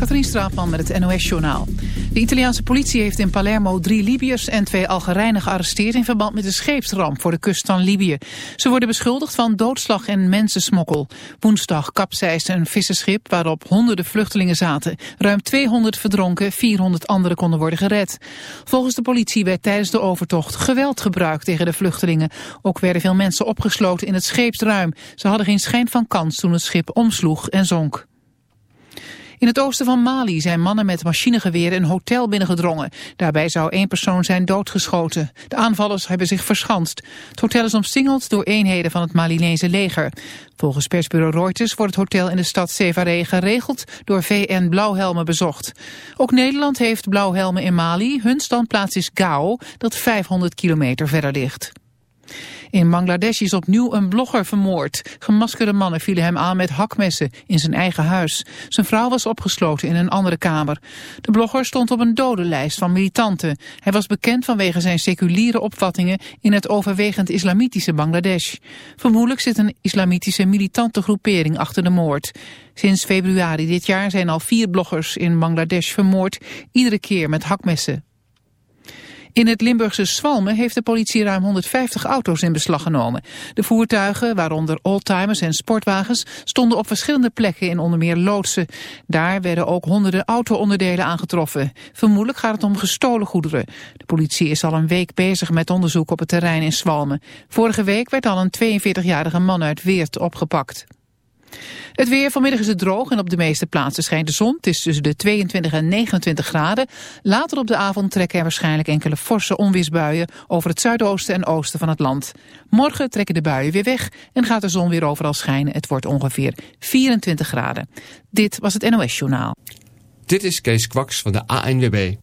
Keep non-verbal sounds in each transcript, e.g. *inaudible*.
Katrien Straatman met het NOS-journaal. De Italiaanse politie heeft in Palermo drie Libiërs en twee Algerijnen gearresteerd... in verband met de scheepsramp voor de kust van Libië. Ze worden beschuldigd van doodslag en mensensmokkel. Woensdag kapseisde een visserschip waarop honderden vluchtelingen zaten. Ruim 200 verdronken, 400 anderen konden worden gered. Volgens de politie werd tijdens de overtocht geweld gebruikt tegen de vluchtelingen. Ook werden veel mensen opgesloten in het scheepsruim. Ze hadden geen schijn van kans toen het schip omsloeg en zonk. In het oosten van Mali zijn mannen met machinegeweren een hotel binnengedrongen. Daarbij zou één persoon zijn doodgeschoten. De aanvallers hebben zich verschanst. Het hotel is omsingeld door eenheden van het Malinese leger. Volgens persbureau Reuters wordt het hotel in de stad Sevare geregeld door VN-blauwhelmen bezocht. Ook Nederland heeft blauwhelmen in Mali. Hun standplaats is Gao, dat 500 kilometer verder ligt. In Bangladesh is opnieuw een blogger vermoord. Gemaskerde mannen vielen hem aan met hakmessen in zijn eigen huis. Zijn vrouw was opgesloten in een andere kamer. De blogger stond op een dodenlijst van militanten. Hij was bekend vanwege zijn seculiere opvattingen in het overwegend islamitische Bangladesh. Vermoedelijk zit een islamitische militante groepering achter de moord. Sinds februari dit jaar zijn al vier bloggers in Bangladesh vermoord, iedere keer met hakmessen. In het Limburgse Swalmen heeft de politie ruim 150 auto's in beslag genomen. De voertuigen, waaronder oldtimers en sportwagens, stonden op verschillende plekken in onder meer loodsen. Daar werden ook honderden auto-onderdelen aangetroffen. Vermoedelijk gaat het om gestolen goederen. De politie is al een week bezig met onderzoek op het terrein in Swalmen. Vorige week werd al een 42-jarige man uit Weert opgepakt. Het weer, vanmiddag is het droog en op de meeste plaatsen schijnt de zon. Het is tussen de 22 en 29 graden. Later op de avond trekken er waarschijnlijk enkele forse onweersbuien over het zuidoosten en oosten van het land. Morgen trekken de buien weer weg en gaat de zon weer overal schijnen. Het wordt ongeveer 24 graden. Dit was het NOS Journaal. Dit is Kees Kwaks van de ANWB.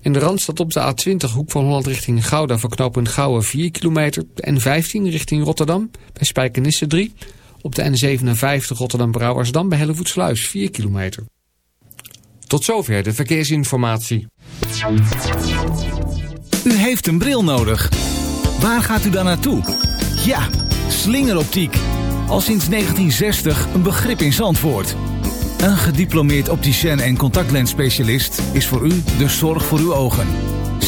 In de Randstad op de A20 hoek van Holland richting Gouda verknopend Gouwen 4 kilometer. De N15 richting Rotterdam bij Spijkenisse 3 op de N57 Rotterdam-Brouwersdam bij Hellevoetsluis 4 kilometer. Tot zover de verkeersinformatie. U heeft een bril nodig. Waar gaat u dan naartoe? Ja, slingeroptiek. Al sinds 1960 een begrip in Zandvoort. Een gediplomeerd opticien en contactlensspecialist is voor u de zorg voor uw ogen.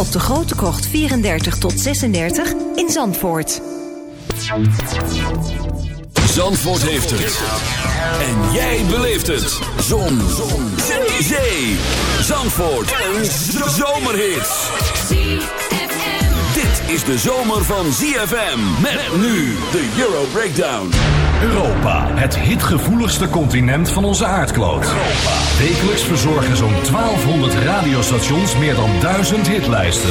op de Grote Krocht 34 tot 36 in Zandvoort. Zandvoort heeft het. En jij beleeft het. Zon. Zee. Zandvoort. Een zomerhit. Is de zomer van ZFM. Met nu de Euro Breakdown. Europa, het hitgevoeligste continent van onze aardkloot. Wekelijks verzorgen zo'n 1200 radiostations meer dan 1000 hitlijsten.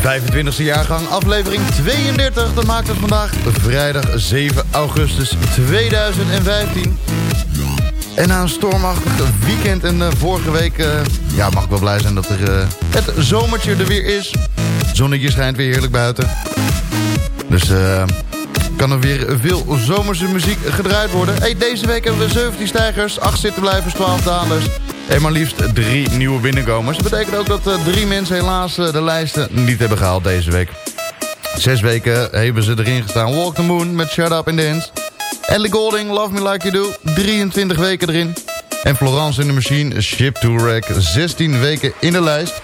25e jaargang, aflevering 32. Dat maakt het vandaag vrijdag 7 augustus 2015. En na een stormachtig weekend en eh, vorige week... eh, ja, mag ik wel blij zijn dat er, eh, het zomertje er weer is. Het zonnetje schijnt weer heerlijk buiten. Dus kan er weer veel zomerse muziek gedraaid worden. Hey, deze week hebben we 17 stijgers, 8 zittenblijvers, 12 dalers... En maar liefst drie nieuwe binnenkomers. Dat betekent ook dat eh, drie mensen helaas eh, de lijsten niet hebben gehaald deze week. Zes weken hebben ze erin gestaan. Walk the Moon met Shut Up and Dance. Ellie Golding, Love Me Like You Do. 23 weken erin. En Florence in the Machine, Ship to Wreck. 16 weken in de lijst.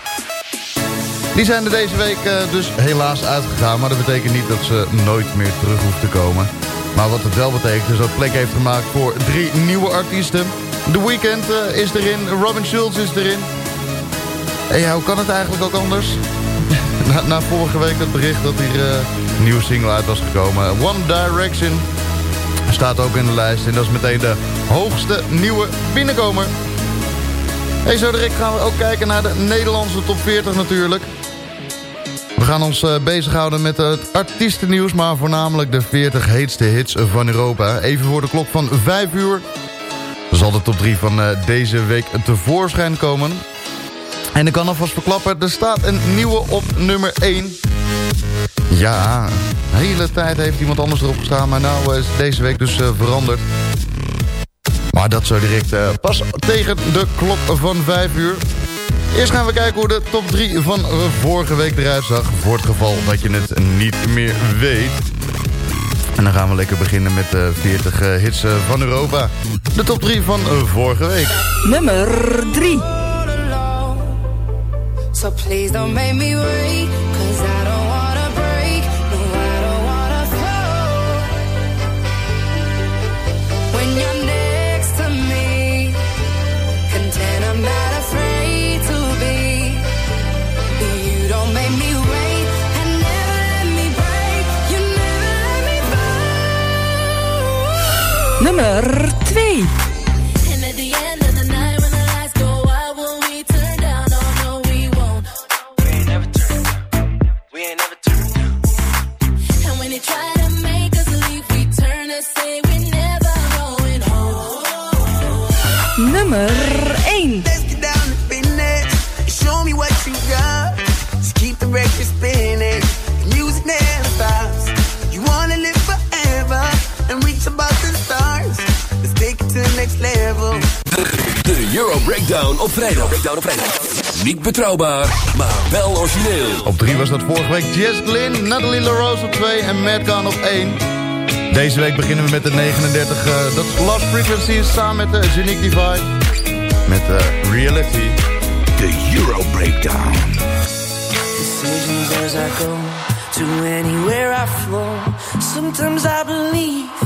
Die zijn er deze week eh, dus helaas uitgegaan. Maar dat betekent niet dat ze nooit meer terug hoeven te komen. Maar wat het wel betekent is dat plek heeft gemaakt voor drie nieuwe artiesten. The Weeknd eh, is erin, Robin Schulz is erin. En ja, hoe kan het eigenlijk ook anders? *laughs* na, na vorige week het bericht dat hier eh, een nieuwe single uit was gekomen. One Direction staat ook in de lijst. En dat is meteen de hoogste nieuwe binnenkomer. Hey, zo direct gaan we ook kijken naar de Nederlandse top 40 natuurlijk. We gaan ons eh, bezighouden met het artiestennieuws... maar voornamelijk de 40 heetste hits van Europa. Even voor de klok van 5 uur zal de top 3 van eh, deze week tevoorschijn komen. En ik kan alvast verklappen, er staat een nieuwe op nummer 1. Ja, de hele tijd heeft iemand anders erop gestaan... maar nou is deze week dus eh, veranderd. Maar dat zo direct eh, pas tegen de klok van 5 uur. Eerst gaan we kijken hoe de top 3 van vorige week eruit zag. Voor het geval dat je het niet meer weet. En dan gaan we lekker beginnen met de 40 eh, hits eh, van Europa. De top 3 van eh, vorige week. Nummer 3. So please don't make me wait, Numer Euro Breakdown op vrijdag. Breakdown op vrijdag. Niet betrouwbaar, maar wel origineel. Op 3 was dat vorige week Jess Glynn, Natalie LaRose op 2 en Matt Kahn op 1. Deze week beginnen we met de 39. eh, dat is Lost Frequencies samen met de Genique Divide. Met eh, Reality. De Euro Breakdown. Decisions as I go to anywhere I flow. Sometimes I believe,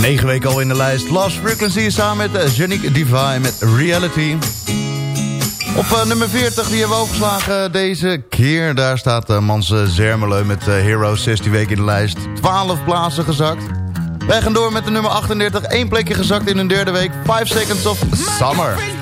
Negen weken al in de lijst. Lost Frequency samen met uh, Janique Divine met Reality. Op uh, nummer 40, die hebben we overgeslagen deze keer. Daar staat uh, Manse Zermelo met uh, Hero 16 weken in de lijst. 12 plaatsen gezakt. Wij gaan door met de nummer 38. Eén plekje gezakt in een derde week. 5 Seconds of Summer.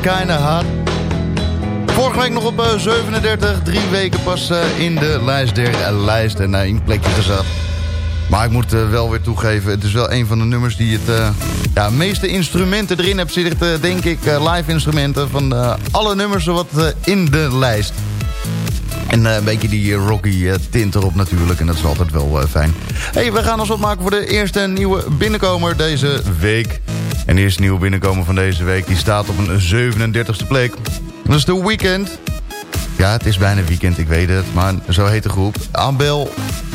Kinda hot. Vorige week nog op eh, 37, drie weken pas eh, in de lijst der eh, lijst en één plekje gezet. Maar ik moet eh, wel weer toegeven, het is wel een van de nummers die het eh, ja, meeste instrumenten erin heeft zitten, denk ik, eh, live instrumenten van eh, alle nummers wat eh, in de lijst. En eh, een beetje die eh, rocky eh, tint erop natuurlijk. En dat is altijd wel eh, fijn. hey, we gaan ons opmaken voor de eerste nieuwe binnenkomer deze week. En de eerste nieuwe binnenkomer van deze week... die staat op een 37e plek. Dat is de Weekend. Ja, het is bijna weekend, ik weet het. Maar zo heet de groep. Abel,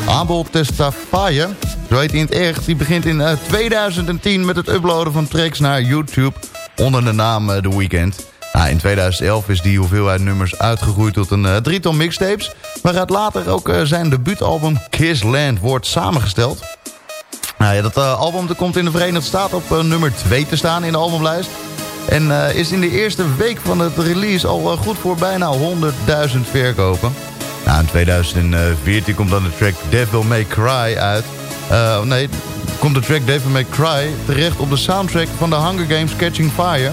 Abel Testafaye, zo heet hij in het echt. Die begint in eh, 2010 met het uploaden van tracks naar YouTube... onder de naam eh, The Weekend. Nou, in 2011 is die hoeveelheid nummers uitgegroeid tot een eh, drietal mixtapes... waaruit later ook eh, zijn debuutalbum Kiss Land wordt samengesteld. Nou ja, dat eh, album dat komt in de Verenigde Staten op eh, nummer 2 te staan in de albumlijst. En eh, is in de eerste week van het release al goed voor bijna 100.000 verkopen. Nou, in 2014 komt dan de track Devil May Cry uit. Eh, nee, komt de track Devil May Cry terecht op de soundtrack van de Hunger Games Catching Fire.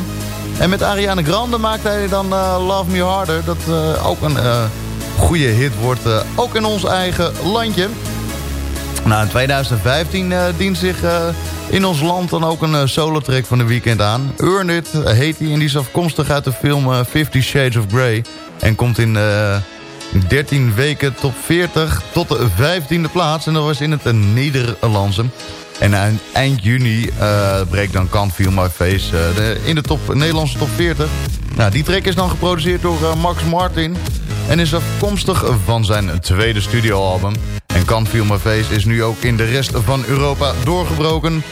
En met Ariana Grande maakte hij dan Love Me Harder. Dat ook een goede hit wordt, ook in ons eigen landje. Nou, in 2015 eh, dient zich eh, in ons land dan ook een uh, solo-track van de weekend aan. Earn It heet hij en die is afkomstig uit de film Fifty Shades of Grey. En komt in eh, 13 weken top 40 tot de 15e plaats. En dat was in het uh, Nederlandse. En eind, juni uh, breekt dan Can't Feel My Face uh, in de top, Nederlandse top 40. Nou, die track is dan geproduceerd door uh, Max Martin. En is afkomstig van zijn tweede studioalbum. En Can't Feel My Face is nu ook in de rest van Europa doorgebroken.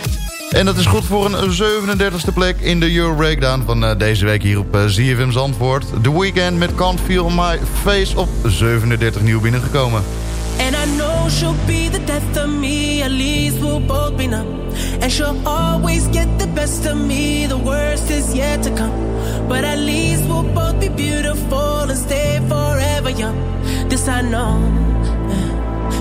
En dat is goed voor een 37e plek in de Euro Breakdown van uh, deze week hier op ZFM Zandvoort. The Weekend met Can't Feel My Face op 37 nieuw binnengekomen. And I know she'll be the death of me, at least we'll both be numb. And she'll always get the best of me, the worst is yet to come. But at least we'll both be beautiful and stay forever young. This I know,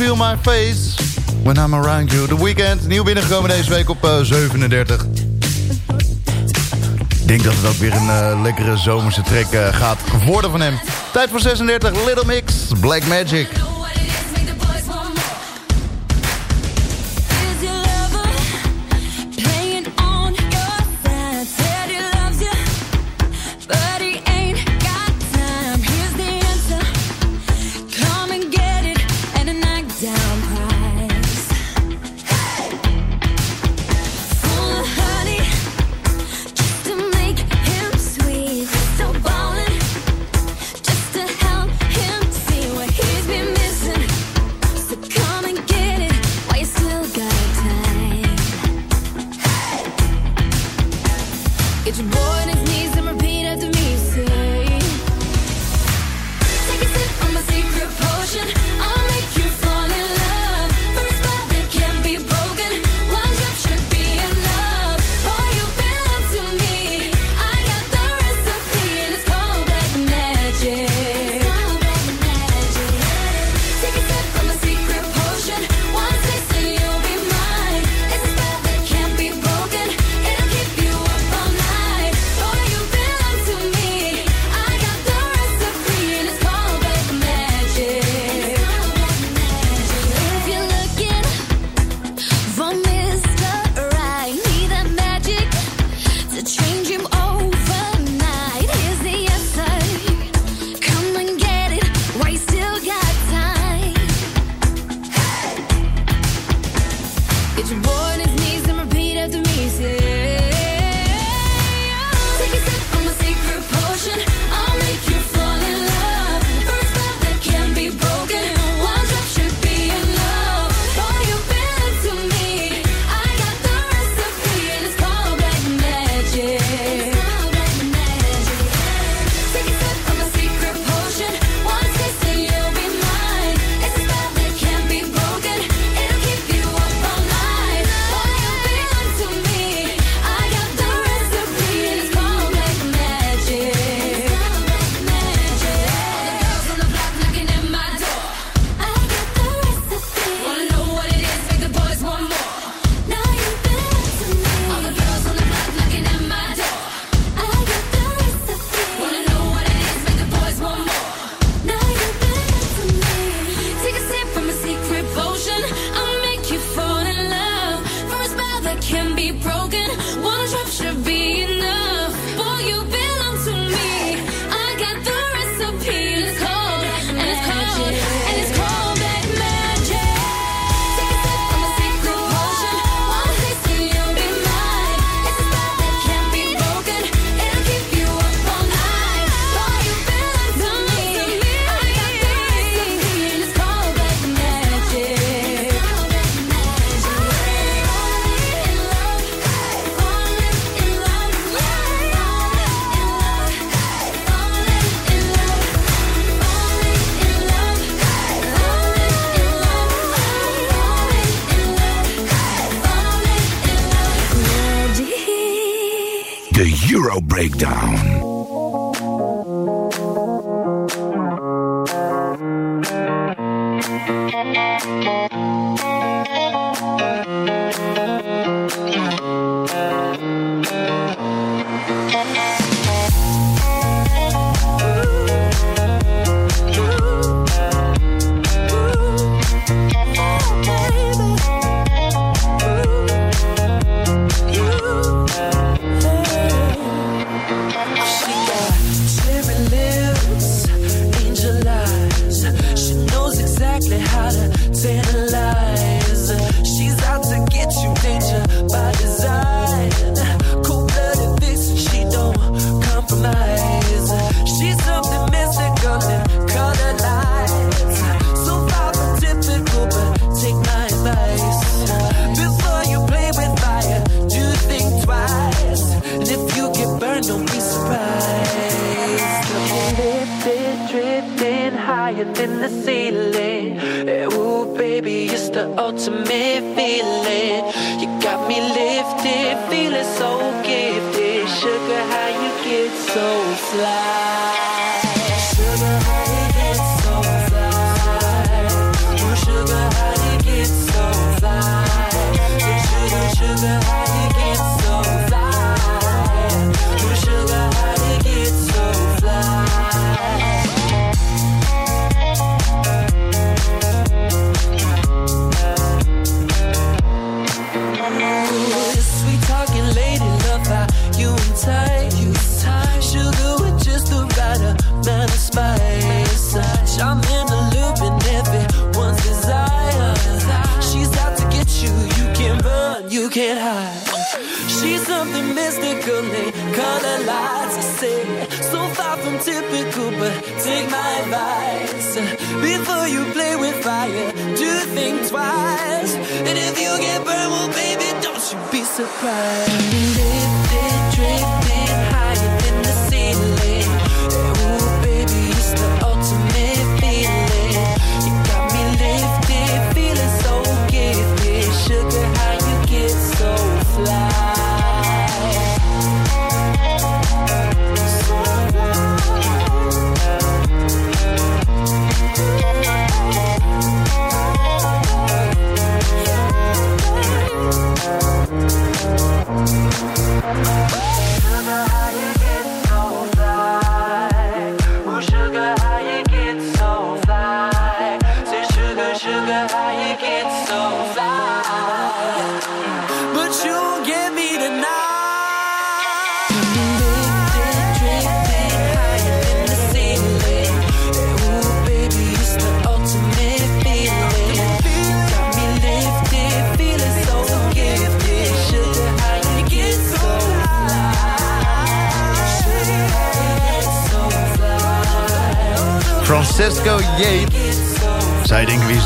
Feel my face when I'm around you. The Weekend, nieuw binnengekomen deze week op eh, 37. Ik denk dat het ook weer een eh, lekkere zomerse trek eh, gaat worden van hem. Tijd voor 36, Little Mix, Black Magic. how to tantalize. She's out to get you, danger by design. Cool blooded she don't compromise. She's something mystical lights. So far from typical, but take my advice. Before you play with fire, do think twice. And if you get burned, don't be surprised. Lifted, drifting higher than the sea ultimate typical, but take my advice. Before you play with fire, do think twice. And if you get burned, well, baby, don't you be surprised.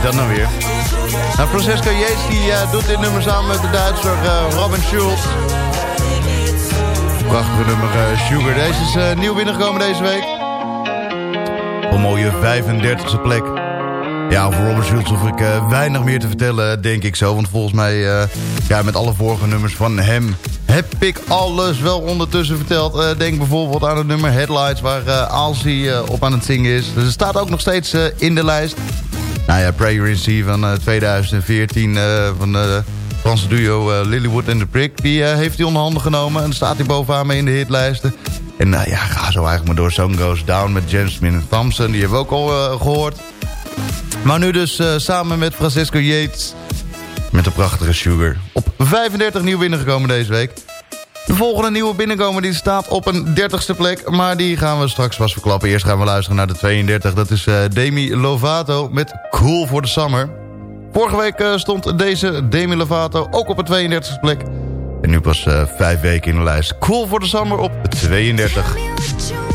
Dat nou weer? Nou, Francesco Yates die, eh, doet dit nummer samen met de Duitser eh, Robin Schulz. Prachtige nummer eh, Sugar. Deze is nieuw binnengekomen deze week. Op een mooie 35e plek. Ja, over Robert Schulz hoef ik weinig meer te vertellen, denk ik zo. Want volgens mij, ja, met alle vorige nummers van hem... heb ik alles wel ondertussen verteld. Denk bijvoorbeeld aan het nummer Headlights... waar uh, op aan het zingen is. Dus het staat ook nog steeds in de lijst. Nou ja, Prayer in Sea van eh, 2014... eh, van de Franse duo eh, Lilywood en The Prick... die eh, heeft hij onder handen genomen. En staat hij bovenaan mee in de hitlijsten. En eh, ja, ga zo eigenlijk maar door. Song Goes Down met James Smith en Thompson. Die hebben we ook al eh, gehoord. Maar nu dus eh, samen met Francisco Yates. Met de prachtige Sugar. Op 35 nieuw binnengekomen deze week. De volgende nieuwe binnenkomer die staat op een 30ste plek. Maar die gaan we straks pas verklappen. Eerst gaan we luisteren naar de 32. Dat is eh, Demi Lovato met Cool for the Summer. Vorige week eh, stond deze Demi Lovato ook op een 32ste plek. En nu pas eh, vijf weken in de lijst. Cool for the Summer op 32.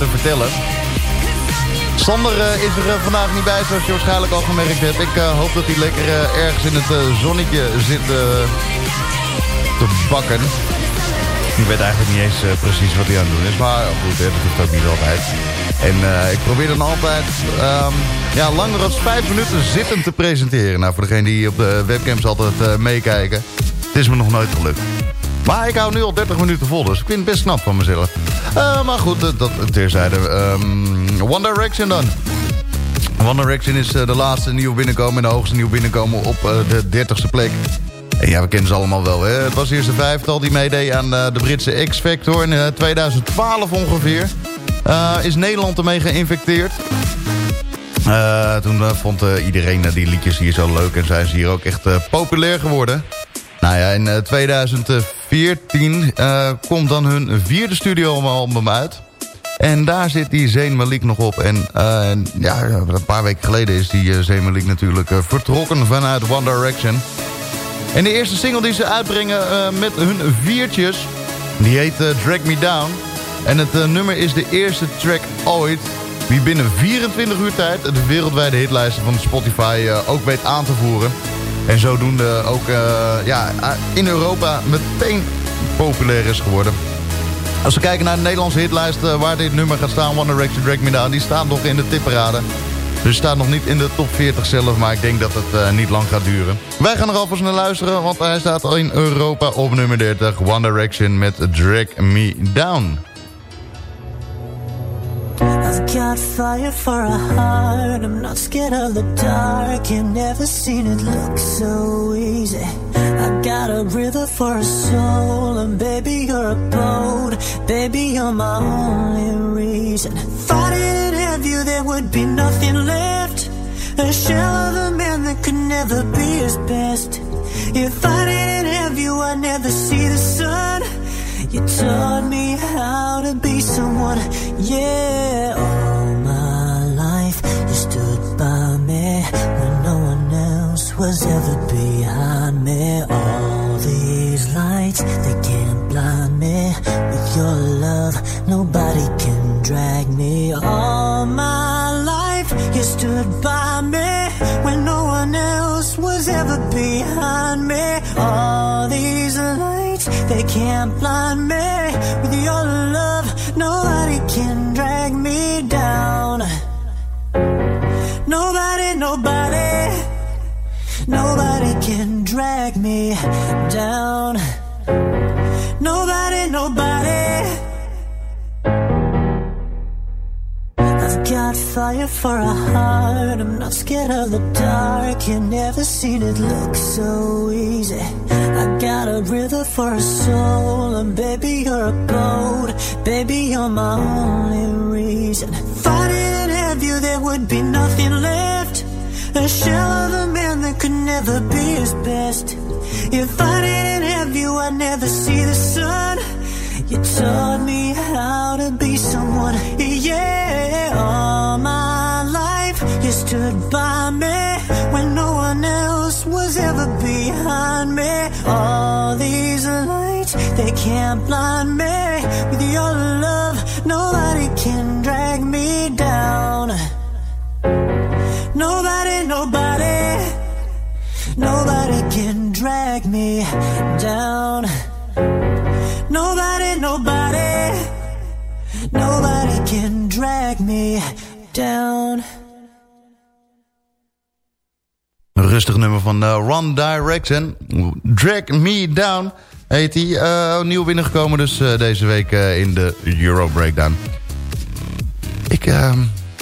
Te vertellen. Sander eh, is er eh, vandaag niet bij, zoals je waarschijnlijk al gemerkt hebt. Ik eh, hoop dat hij lekker ergens in het zonnetje zit te bakken. Ik weet eigenlijk niet eens precies wat hij aan het doen is. Maar goed, hè, dat hoeft ook niet altijd. En ik probeer dan altijd ehm, ja, langer dan vijf minuten zittend te presenteren. Nou, voor degene die op de webcams altijd eh, meekijken. Het is me nog nooit gelukt. Maar ik hou nu al 30 minuten vol, dus ik vind het best knap van mezelf. Eh, maar goed, eh, dat terzijde. Um, One Direction dan. One Direction is eh, de laatste nieuw binnenkomen... en de hoogste nieuw binnenkomen op de 30ste plek. En ja, we kennen ze allemaal wel. Hè? Het was eerst de vijftal die meedeed aan de Britse X-Factor... in 2012 ongeveer. Is Nederland ermee geïnfecteerd. Toen vond iedereen die liedjes hier zo leuk en zijn ze hier ook echt populair geworden. Nou ja, in 2014 14 eh, komt dan hun vierde studioalbum uit. En daar zit die Zayn Malik nog op. En eh, ja, een paar weken geleden is die eh, Zayn Malik natuurlijk vertrokken vanuit One Direction. En de eerste single die ze uitbrengen met hun viertjes, die heet Drag Me Down. En het nummer is de eerste track ooit die binnen 24 uur tijd de wereldwijde hitlijsten van Spotify ook weet aan te voeren. En zodoende ook uh, ja, in Europa meteen populair is geworden. Als we kijken naar de Nederlandse hitlijst uh, waar dit nummer gaat staan, One Direction Drag Me Down, die staat nog in de tipparade. Dus staat nog niet in de top 40 zelf, maar ik denk dat het niet lang gaat duren. Wij gaan er alvast naar luisteren, want hij staat al in Europa op nummer 30. One Direction met Drag Me Down. Got fire for a heart. I'm not scared of the dark. You never seen it look so easy. I got a river for a soul, and baby, you're a boat. Baby, you're my only reason. If I didn't have you, there would be nothing left. A shell of a man that could never be his best. If I didn't have you, I'd never see the sun. You taught me how to be someone, yeah. All my life, you stood by me when no one else was ever behind me. All these lights, they can't blind me. With your love, nobody can drag me. All my life, you stood by me when no one else was ever behind me. All they can't blind me. With your love, nobody can drag me down. Nobody, nobody, nobody can drag me down. Nobody, nobody. Fire for a heart. I'm not scared of the dark. You never seen it look so easy. I got a river for a soul, and baby, you're a boat. Baby, you're my only reason. If I didn't have you, there would be nothing left. A shell of a man that could never be his best. If I didn't have you, I'd never see the sun. You taught me how to be someone, yeah. All my life, you stood by me when no one else was ever behind me. All these lights, they can't blind me. With your love, nobody can drag me down. Nobody, nobody, nobody can drag me down. Nobody can drag me down. Een rustig nummer van uh, One Direction. Drag Me Down heet hij. Uh, nieuw binnengekomen dus uh, deze week in de Euro Breakdown. Ik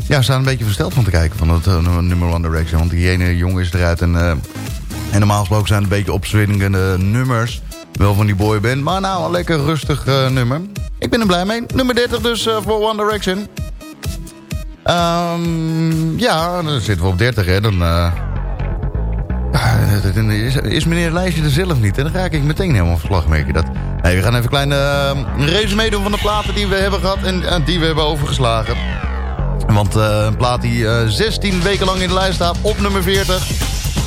ja, sta een beetje versteld van te kijken van het nummer One Direction. Want die ene jongen is eruit en, en normaal gesproken zijn het een beetje opzwingende nummers. Wel van die boyband, maar nou een lekker rustig nummer. Ik ben er blij mee. Nummer 30 dus voor One Direction. Um, ja, dan zitten we op 30 hè. Dan... Dan is, meneer Lijstje er zelf niet. En dan ga ik meteen helemaal verslag maken. Dat... We gaan even een kleine uh, resume doen van de platen die we hebben gehad en uh, die we hebben overgeslagen. Want een plaat die 16 weken lang in de lijst staat op nummer 40.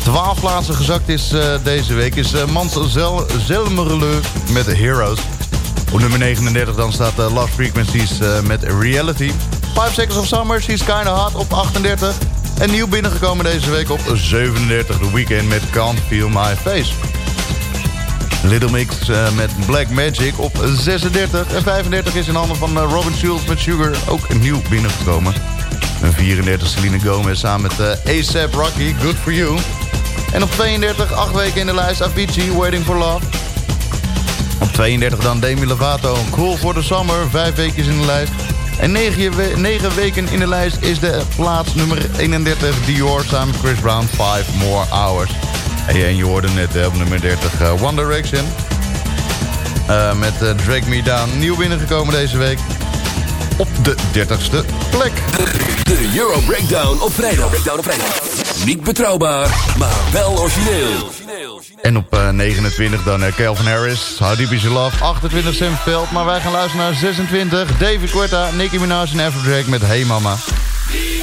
12 plaatsen gezakt is deze week is uh, Mans Zel met Heroes. Op nummer 39 dan staat Love Frequencies met Reality. 5 Seconds of Summer, She's Kinda Hot op 38. En nieuw binnengekomen deze week op 37. The Weekend met Can't Feel My Face. Little Mix uh, met Black Magic op 36. En 35 is in handen van uh, Robin Schulz met Sugar ook nieuw binnengekomen. En 34 Selena Gomez samen met uh, ASAP Rocky, Good For You. En op 32, 8 weken in de lijst, Avicii, Waiting For Love. Op 32 dan Demi Lovato, Cool For The Summer, 5 weken in de lijst. En 9, we 9 weken in de lijst is de plaats nummer 31 Dior samen Chris Brown 5 More Hours. En je hoorde net uh, op nummer 30 uh, One Direction. Uh, met Drag Me Down. Nieuw binnengekomen deze week. op de 30ste plek. De Euro Breakdown op vrijdag. Breakdown op vrijdag. Niet betrouwbaar, maar wel origineel. En op eh, 29 dan eh, Calvin Harris, How Deep Is Your Love, 28 Sam Veld. Maar wij gaan luisteren naar 26, David Guetta, Nicki Minaj en Afrojack met Hey Mama.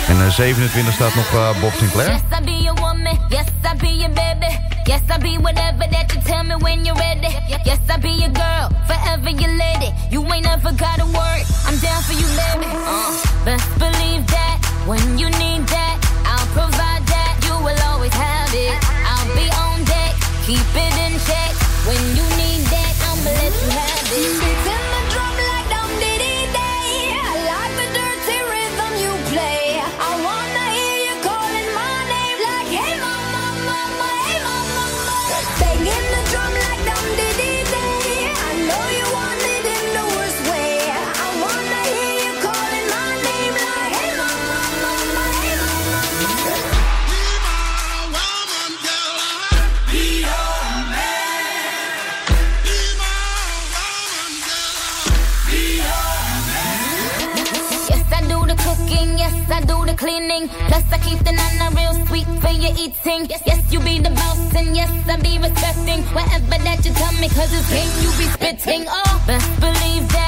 En eh, 27 staat nog Bob Sinclair. Yes, I be your woman. Yes, I be your baby. Yes, I be whatever that you tell me when you're ready. Yes, I be your girl, forever your lady. You ain't never gotta your eating. Yes, yes, you be the boss, and yes, I be respecting whatever that you tell me. Cause it's game you be spitting. Oh, best believe that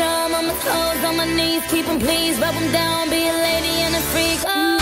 I'm on my toes, on my knees, keep him please, rub him down, be a lady and a freak. Oh.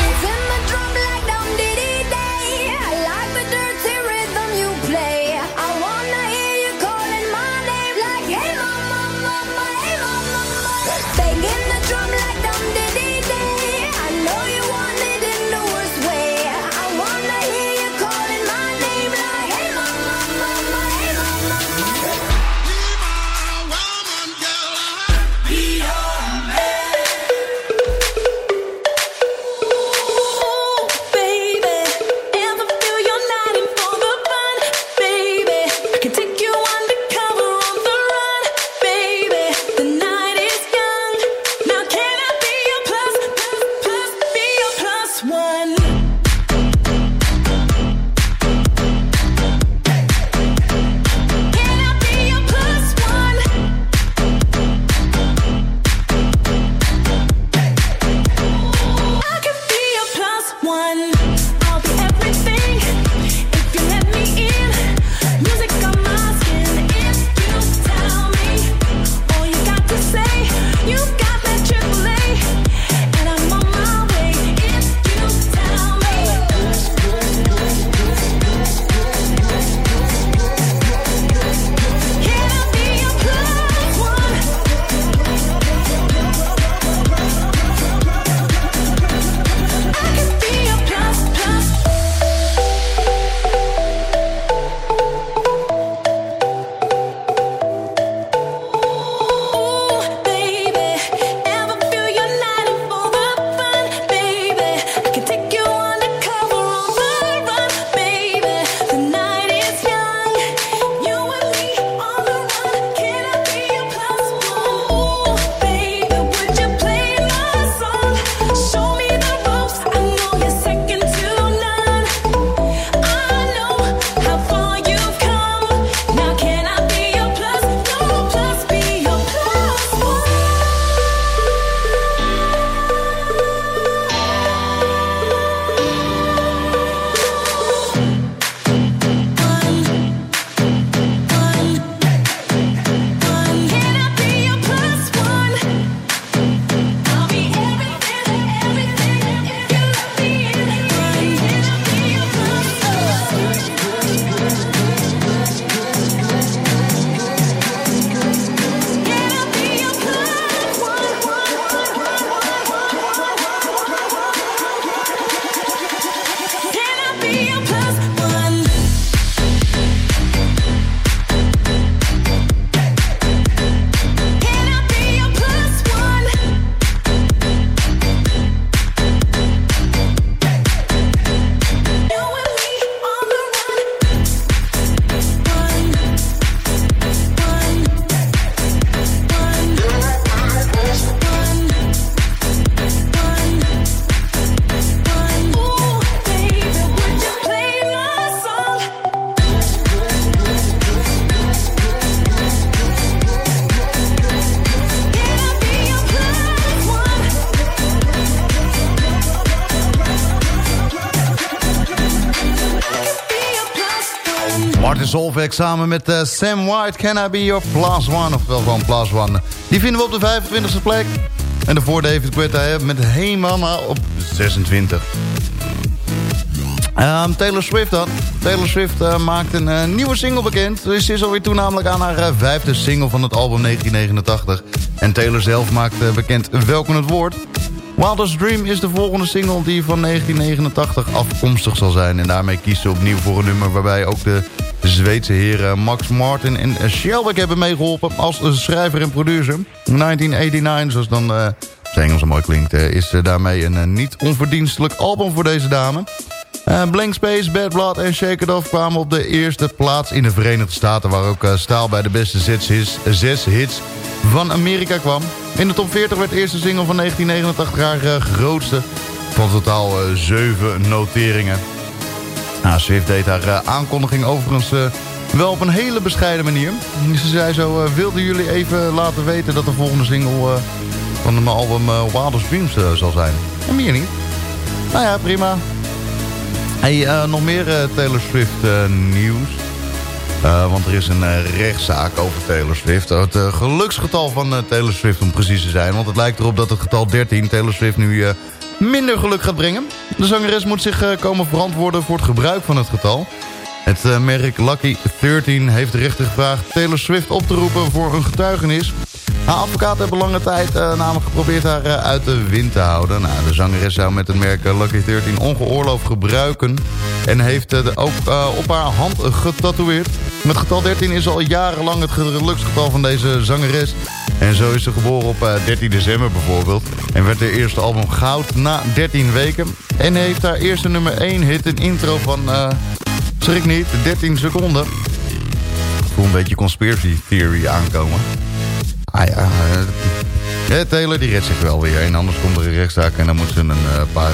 Solveig samen met eh, Sam White. Can I be your plus one? Oftewel gewoon plus one. Die vinden we op de 25e plek. En daarvoor David Guetta met Hey Mama op 26. Ehm, Taylor Swift dan. Taylor Swift eh, maakt een eh, nieuwe single bekend. Dus ze is alweer toe namelijk aan haar eh, vijfde single van het album 1989. En Taylor zelf maakt eh, bekend welke het woord. Wildest Dream is de volgende single die van 1989 afkomstig zal zijn. En daarmee kiest ze opnieuw voor een nummer waarbij ook de Zweedse heren Max Martin en Shelbeck hebben meegeholpen als schrijver en producer. 1989, zoals dan uh, Engels mooi klinkt, uh, is uh, daarmee een niet onverdienstelijk album voor deze dame. Blank Space, Bad Blood en Shake It Off kwamen op de eerste plaats in de Verenigde Staten... waar ook Staal bij de beste zes hits, zes hits van Amerika kwam. In de top 40 werd de eerste single van 1989 haar grootste... van totaal zeven noteringen. Nou, Swift deed haar uh, aankondiging overigens uh, wel op een hele bescheiden manier. Ze zei zo, uh, wilden jullie even laten weten dat de volgende single van mijn album Wildest Dreams zal zijn? En meer niet. Nou ja, prima. Hey, nog meer Taylor Swift nieuws. want er is een rechtszaak over Taylor Swift. Het geluksgetal van Taylor Swift om precies te zijn. Want het lijkt erop dat het getal 13 Taylor Swift nu minder geluk gaat brengen. De zangeres moet zich uh, komen verantwoorden voor het gebruik van het getal. Het uh, merk Lucky 13 heeft de rechter gevraagd Taylor Swift op te roepen voor een getuigenis. Haar advocaat heeft lange tijd uh, namelijk geprobeerd haar uit de wind te houden. Nou, de zangeres zou met het merk Lucky 13 ongeoorloofd gebruiken... en heeft het ook op haar hand getatoeëerd. Met getal 13 is al jarenlang het geluksgetal van deze zangeres... En zo is ze geboren op uh, 13 december bijvoorbeeld. En werd haar eerste album goud na 13 weken. En heeft haar eerste nummer 1 hit een intro van, uh, schrik niet, 13 seconden. Ik voel een beetje conspiracy theory aankomen. Ah ja, uh, Taylor die redt zich wel weer. En anders komt er een rechtszaak en dan moet ze een paar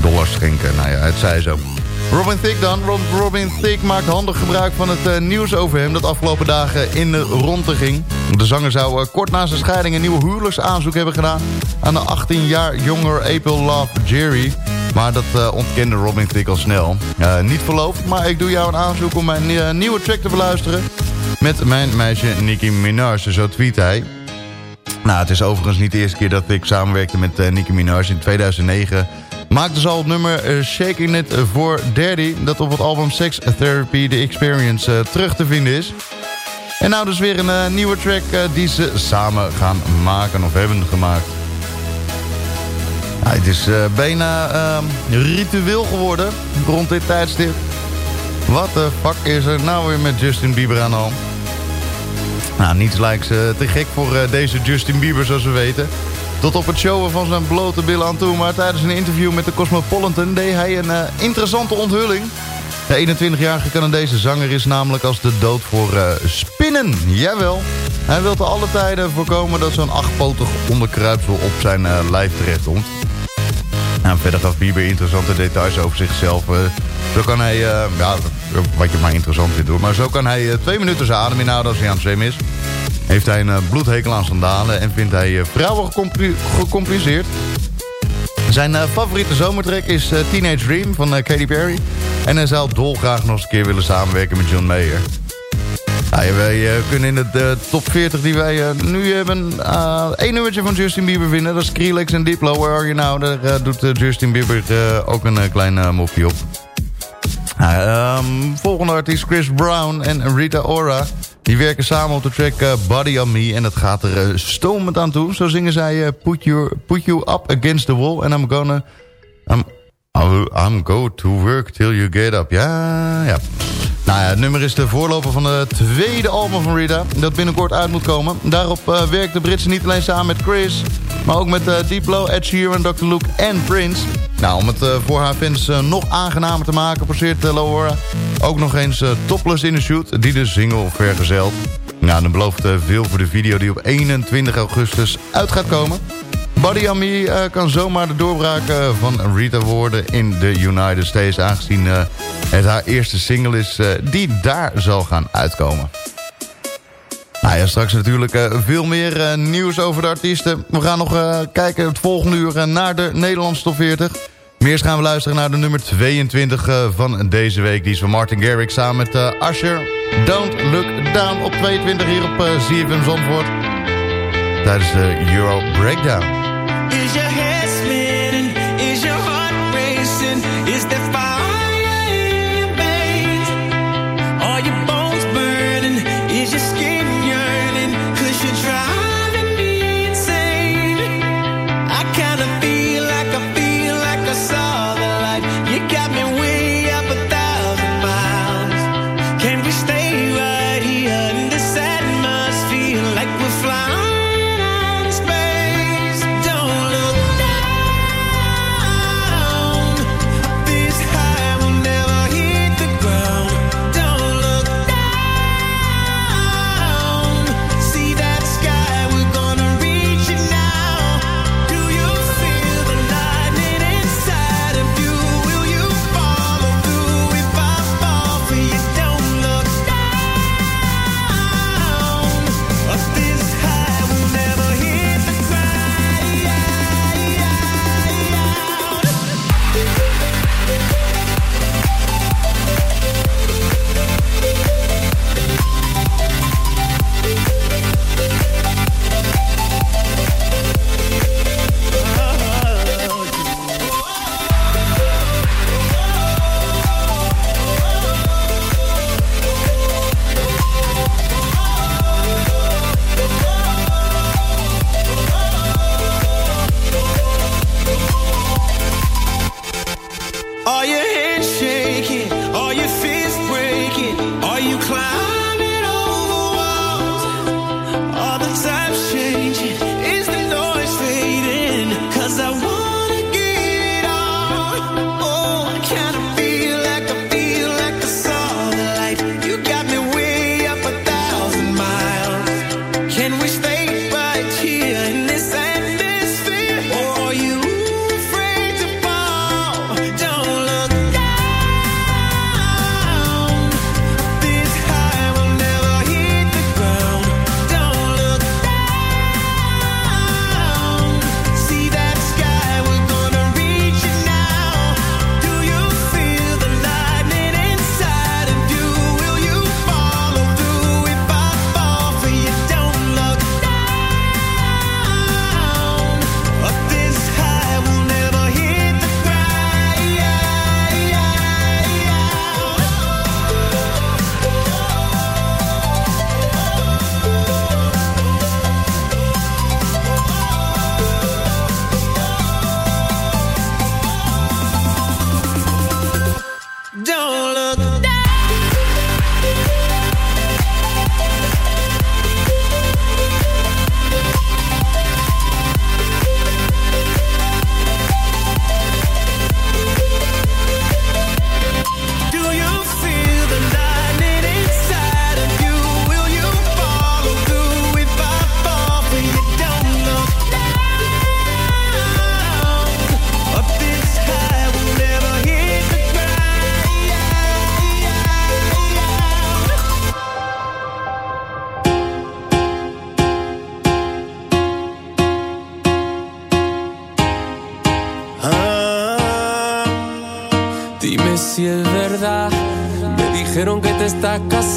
dollars schenken. Nou ja, het zij zo. Robin Thicke dan. Robin Thicke maakt handig gebruik van het uh, nieuws over hem... dat afgelopen dagen in de ronde ging. De zanger zou uh, kort na zijn scheiding een nieuw huwelijksaanzoek hebben gedaan... aan de 18 jaar jonger April Love Jerry. Maar dat uh, ontkende Robin Thicke al snel. niet verloofd, maar ik doe jou een aanzoek om mijn nieuwe track te beluisteren... met mijn meisje Nicki Minaj, zo tweet hij. Nou, het is overigens niet de eerste keer dat ik samenwerkte met Nicki Minaj. In 2009 maakte ze al het nummer uh, Shaking It voor Daddy... dat op het album Sex Therapy The Experience uh, terug te vinden is. En nou dus weer een nieuwe track die ze samen gaan maken of hebben gemaakt. Het is bijna ritueel geworden rond dit tijdstip. Wat de fuck is er nou weer met Justin Bieber aan de? Nou, niets lijkt te gek voor deze Justin Bieber zoals we weten... Tot op het showen van zijn blote billen aan toe. Maar tijdens een interview met de Cosmopolitan deed hij een uh, interessante onthulling. De 21-jarige Canadese zanger is namelijk als de dood voor uh, spinnen. Jawel. Hij wil te alle tijden voorkomen dat zo'n achtpotig onderkruipsel op zijn uh, lijf terechtkomt. En verder gaf Bieber interessante details over zichzelf. zo kan hij, ja, wat je maar interessant vindt hoor. Maar zo kan hij twee minuten zijn adem inhouden als hij aan het zwemmen is heeft hij een uh, bloedhekel aan sandalen en vindt hij uh, vrouwen gecompliceerd. Zijn uh, favoriete zomertrek is Teenage Dream van Katy Perry. En hij zou dolgraag nog eens een keer willen samenwerken met John Mayer. Nou, wij kunnen in de top 40 die wij nu hebben... één nummertje van Justin Bieber vinden. Dat is Skrillex en Diplo. Where are you now? Daar doet Justin Bieber ook een klein mopje op. Um, volgende artiest Chris Brown en Rita Ora. Die werken samen op de track uh, Body on Me. En dat gaat er uh, stomend aan toe. Zo zingen zij uh, put, you, put you up against the wall. And I'm gonna... I'm, I'm go to work till you get up. Ja, ja. Nou ja, het nummer is de voorloper van de tweede album van Rita. Dat binnenkort uit moet komen. Daarop uh, werkt de Britse niet alleen samen met Chris... maar ook met uh, Diplo, Ed Sheeran, Dr. Luke en Prince. Nou, om het uh, voor haar fans nog aangenamer te maken... passeert Laura ook nog eens topless in de shoot... die de single vergezelt. Nou, dan belooft veel voor de video die op 21 augustus uit gaat komen... Buddy on eh, kan zomaar de doorbraak eh, van Rita worden in de United States... aangezien eh, het haar eerste single is die daar zal gaan uitkomen. Nou ja, straks natuurlijk veel meer nieuws over de artiesten. We gaan nog kijken het volgende uur naar de Nederlandse top 40. Meer gaan we luisteren naar de nummer 22 van deze week. Die is van Martin Garrix samen met Asher. Don't Look Down op 22 hier op uh, ZFM Zandvoort. Tijdens de Euro Breakdown. is the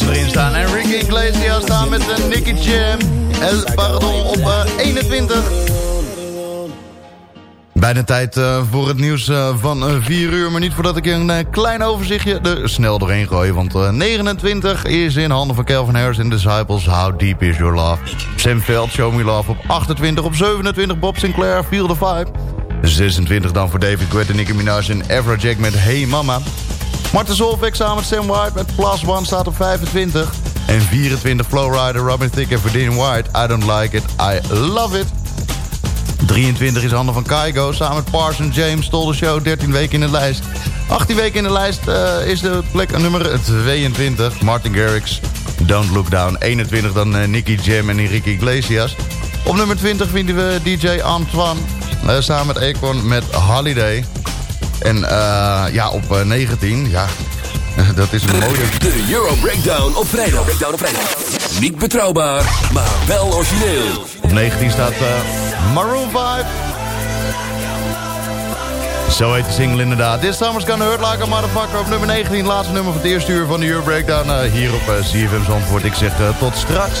Erin staan. En Ricky Iglesias staan met een Nicky Jam. El Pardon op eh, 21. Bijna tijd eh, voor het nieuws eh, van 4 uur. Maar niet voordat ik een klein overzichtje er snel doorheen gooi. Want eh, 29 is in handen van Calvin Harris en Disciples. How Deep Is Your Love? Sam Veld, Show Me Love op 28. Op 27 Bob Sinclair, Feel the Vibe. 26 dan voor David Guetta, Nicki Minaj en Jack met Hey Mama. Martin Solveig samen met Sam White met Plus One staat op 25. En 24 Flowrider, Robin Thicke en Verdine White. I Don't Like It, I Love It. 23 is handen van Kygo. Samen met Parson James stol de show 13 weken in de lijst. 18 weken in de lijst eh, is de plek nummer 22. Martin Garrix, Don't Look Down. 21 dan eh, Nicky Jam en Enrique Iglesias. Op nummer 20 vinden we DJ Antoine. eh, samen met Akon met Holiday. En eh, ja, op eh, 19, ja, *laughs* dat is een mooie... De Euro Breakdown op vrijdag. Breakdown op vrijdag. Niet betrouwbaar, maar wel origineel. Op 19 staat eh, Maroon 5. Zo heet de single inderdaad. This Summer's Gonna Hurt Like a Motherfucker. Op nummer 19, laatste nummer van het eerste uur van de Euro Breakdown. eh, hier op uh, CFM Zandvoort. Ik zeg eh, tot straks.